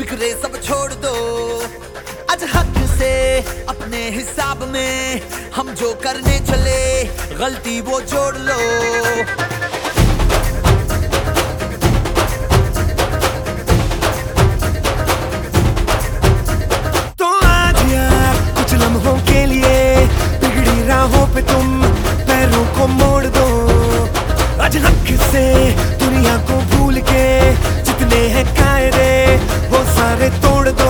फिक्रे सब छोड़ दो। आज हक से अपने हिसाब में हम जो करने चले, गलती वो जोड़ लो। तो आज यार कुछ लम्हों के लिए बिगड़ी राहों पे तुम पैरों को मोड़ दो। आज हक से दुनिया को तोड़ दो।